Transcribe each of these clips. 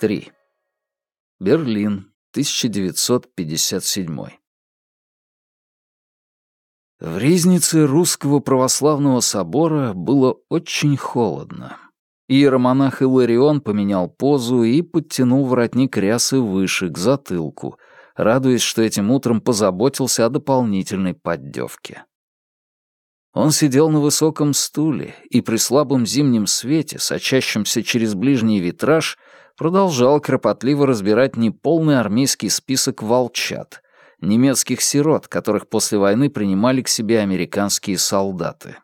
Три. Берлин, 1957. В ризнице Русского Православного Собора было очень холодно. Иеромонах Иларион поменял позу и подтянул воротник рясы выше, к затылку, радуясь, что этим утром позаботился о дополнительной поддевке. Он сидел на высоком стуле и при слабом зимнем свете, сочащемся через ближний витраж, продолжал кропотливо разбирать неполный армейский список волчат, немецких сирот, которых после войны принимали к себе американские солдаты.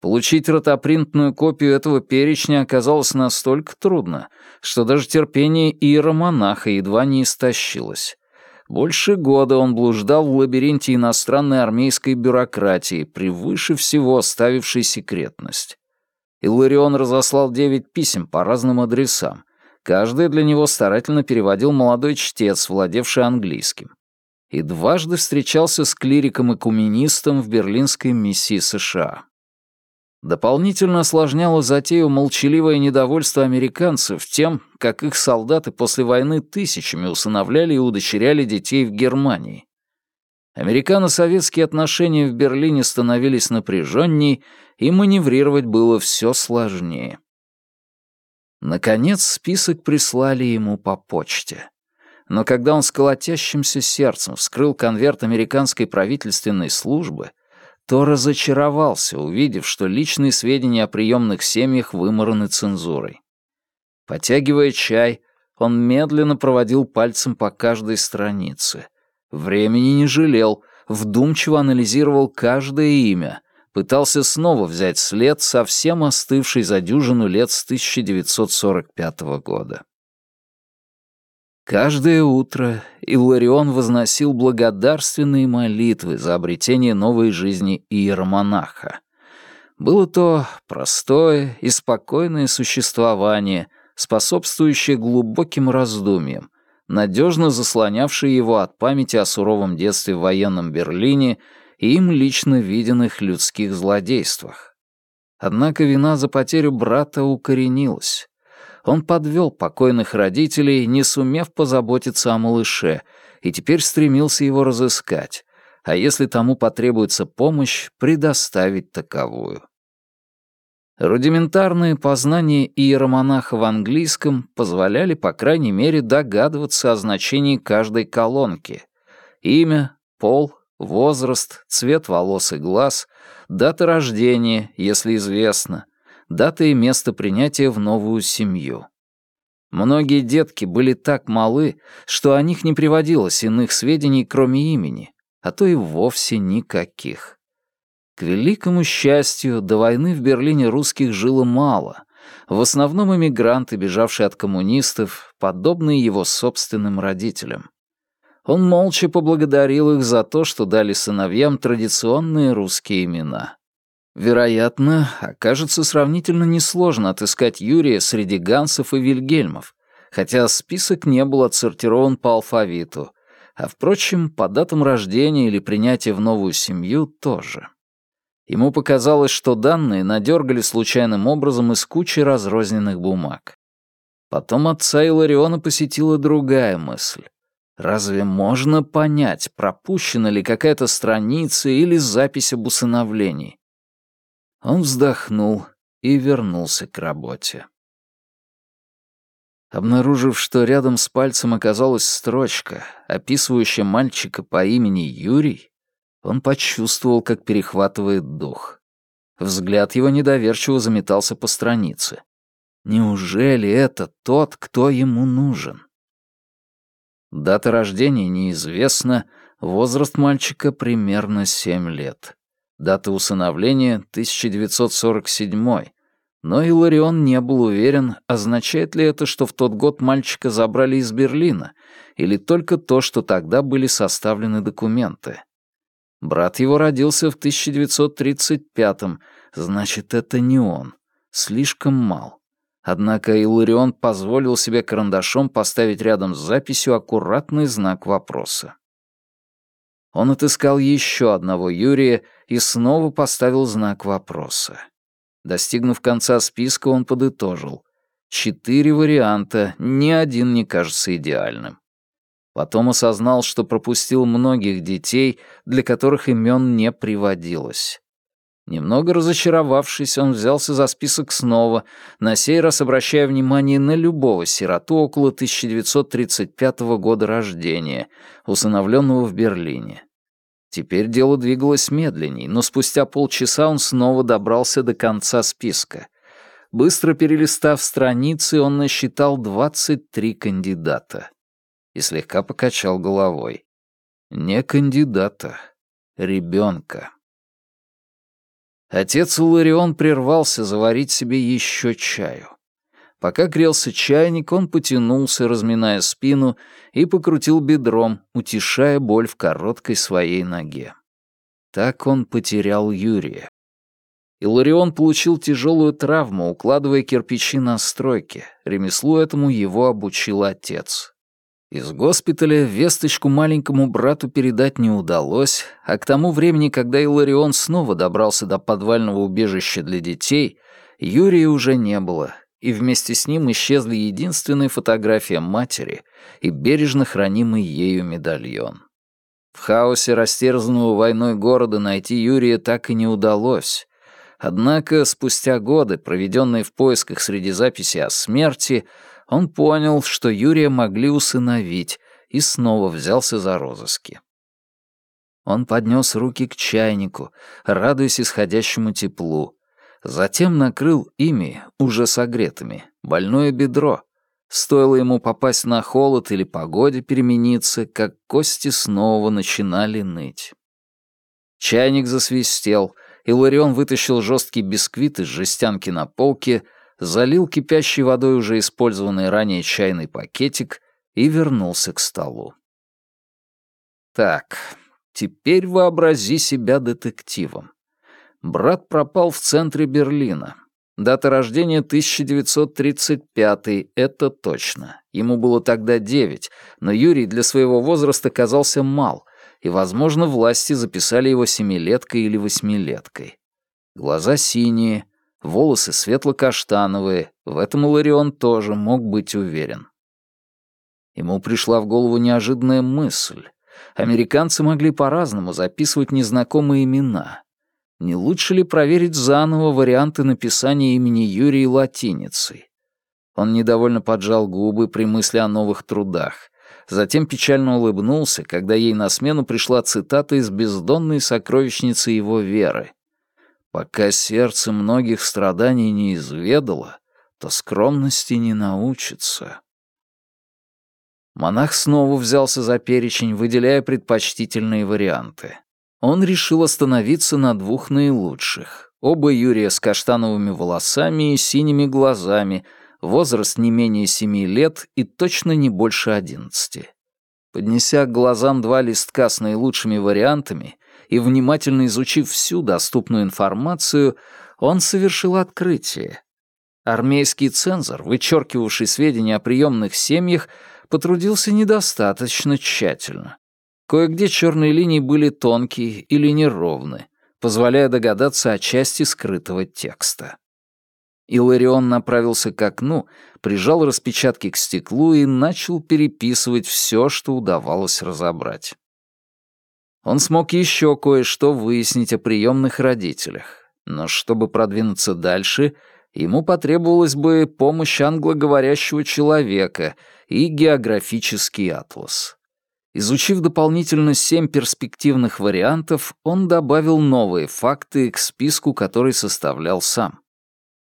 Получить ротопринтную копию этого перечня оказалось настолько трудно, что даже терпение иеромонаха едва не истощилось. Больше года он блуждал в лабиринте иностранной армейской бюрократии, превыше всего ставившей секретность. Илларион разослал девять писем по разным адресам. Каждое для него старательно переводил молодой чтец, владевший английским. И дважды встречался с клириком-экуменистом в берлинской миссии США. Дополнительно осложняло затею молчаливое недовольство американцев тем, как их солдаты после войны тысячами усыновляли и удочеряли детей в Германии. Американо-советские отношения в Берлине становились напряженней, и маневрировать было все сложнее. Наконец список прислали ему по почте. Но когда он с колотящимся сердцем вскрыл конверт американской правительственной службы, то разочаровался, увидев, что личные сведения о приемных семьях вымораны цензурой. Потягивая чай, он медленно проводил пальцем по каждой странице. Времени не жалел, вдумчиво анализировал каждое имя, пытался снова взять след, совсем остывший за дюжину лет с 1945 года. Каждое утро Илларион возносил благодарственные молитвы за обретение новой жизни иеромонаха. Было то простое и спокойное существование, способствующее глубоким раздумьям, надежно заслонявшее его от памяти о суровом детстве в военном Берлине и им лично виденных людских злодействах. Однако вина за потерю брата укоренилась он подвел покойных родителей, не сумев позаботиться о малыше, и теперь стремился его разыскать, а если тому потребуется помощь, предоставить таковую. Рудиментарные познания иеромонаха в английском позволяли, по крайней мере, догадываться о значении каждой колонки. Имя, пол, возраст, цвет волос и глаз, дата рождения, если известно, дата и место принятия в новую семью. Многие детки были так малы, что о них не приводилось иных сведений, кроме имени, а то и вовсе никаких. К великому счастью, до войны в Берлине русских жило мало, в основном эмигранты, бежавшие от коммунистов, подобные его собственным родителям. Он молча поблагодарил их за то, что дали сыновьям традиционные русские имена. Вероятно, окажется сравнительно несложно отыскать Юрия среди Гансов и Вильгельмов, хотя список не был отсортирован по алфавиту, а, впрочем, по датам рождения или принятия в новую семью тоже. Ему показалось, что данные надергали случайным образом из кучи разрозненных бумаг. Потом отца Илариона посетила другая мысль. Разве можно понять, пропущена ли какая-то страница или запись об усыновлении? Он вздохнул и вернулся к работе. Обнаружив, что рядом с пальцем оказалась строчка, описывающая мальчика по имени Юрий, он почувствовал, как перехватывает дух. Взгляд его недоверчиво заметался по странице. Неужели это тот, кто ему нужен? Дата рождения неизвестна, возраст мальчика примерно семь лет. Дата усыновления — 1947 но Иларион не был уверен, означает ли это, что в тот год мальчика забрали из Берлина, или только то, что тогда были составлены документы. Брат его родился в 1935-м, значит, это не он. Слишком мал. Однако Иларион позволил себе карандашом поставить рядом с записью аккуратный знак вопроса. Он отыскал еще одного Юрия и снова поставил знак вопроса. Достигнув конца списка, он подытожил. Четыре варианта, ни один не кажется идеальным. Потом осознал, что пропустил многих детей, для которых имен не приводилось. Немного разочаровавшись, он взялся за список снова, на сей раз обращая внимание на любого сироту около 1935 года рождения, усыновленного в Берлине. Теперь дело двигалось медленней, но спустя полчаса он снова добрался до конца списка. Быстро перелистав страницы, он насчитал 23 кандидата. И слегка покачал головой. Не кандидата, ребенка. Отец Ларион прервался заварить себе еще чаю. Пока грелся чайник, он потянулся, разминая спину, и покрутил бедром, утешая боль в короткой своей ноге. Так он потерял Юрия. Иларион получил тяжелую травму, укладывая кирпичи на стройке. Ремеслу этому его обучил отец. Из госпиталя весточку маленькому брату передать не удалось, а к тому времени, когда Иларион снова добрался до подвального убежища для детей, Юрия уже не было, и вместе с ним исчезли единственная фотография матери и бережно хранимый ею медальон. В хаосе растерзанного войной города найти Юрия так и не удалось. Однако спустя годы, проведенные в поисках среди записей о смерти, он понял, что Юрия могли усыновить, и снова взялся за розыски. Он поднес руки к чайнику, радуясь исходящему теплу. Затем накрыл ими, уже согретыми, больное бедро. Стоило ему попасть на холод или погоде перемениться, как кости снова начинали ныть. Чайник засвистел, и Ларион вытащил жесткий бисквит из жестянки на полке — залил кипящей водой уже использованный ранее чайный пакетик и вернулся к столу. Так, теперь вообрази себя детективом. Брат пропал в центре Берлина. Дата рождения 1935, это точно. Ему было тогда 9, но Юрий для своего возраста казался мал, и, возможно, власти записали его семилеткой или восьмилеткой. Глаза синие, волосы светло-каштановые, в этом Иларион тоже мог быть уверен. Ему пришла в голову неожиданная мысль. Американцы могли по-разному записывать незнакомые имена. Не лучше ли проверить заново варианты написания имени Юрий латиницей? Он недовольно поджал губы при мысли о новых трудах. Затем печально улыбнулся, когда ей на смену пришла цитата из бездонной сокровищницы его веры. Пока сердце многих страданий не изведало, то скромности не научится. Монах снова взялся за перечень, выделяя предпочтительные варианты. Он решил остановиться на двух наилучших. Оба Юрия с каштановыми волосами и синими глазами, возраст не менее семи лет и точно не больше одиннадцати. Поднеся к глазам два листка с наилучшими вариантами, и, внимательно изучив всю доступную информацию, он совершил открытие. Армейский цензор, вычеркивавший сведения о приемных семьях, потрудился недостаточно тщательно. Кое-где черные линии были тонкие или неровны, позволяя догадаться о части скрытого текста. Иларион направился к окну, прижал распечатки к стеклу и начал переписывать все, что удавалось разобрать он смог еще кое-что выяснить о приемных родителях. Но чтобы продвинуться дальше, ему потребовалась бы помощь англоговорящего человека и географический атлас. Изучив дополнительно семь перспективных вариантов, он добавил новые факты к списку, который составлял сам.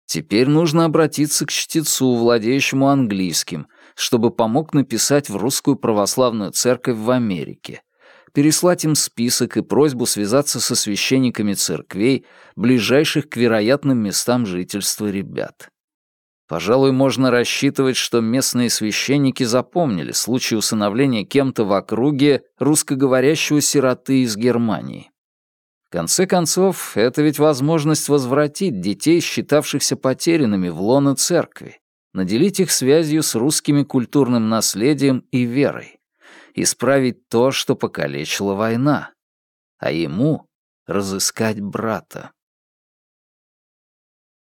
Теперь нужно обратиться к чтецу, владеющему английским, чтобы помог написать в русскую православную церковь в Америке — переслать им список и просьбу связаться со священниками церквей, ближайших к вероятным местам жительства ребят. Пожалуй, можно рассчитывать, что местные священники запомнили случай усыновления кем-то в округе русскоговорящего сироты из Германии. В конце концов, это ведь возможность возвратить детей, считавшихся потерянными в лоно церкви, наделить их связью с русскими культурным наследием и верой исправить то, что покалечила война, а ему — разыскать брата.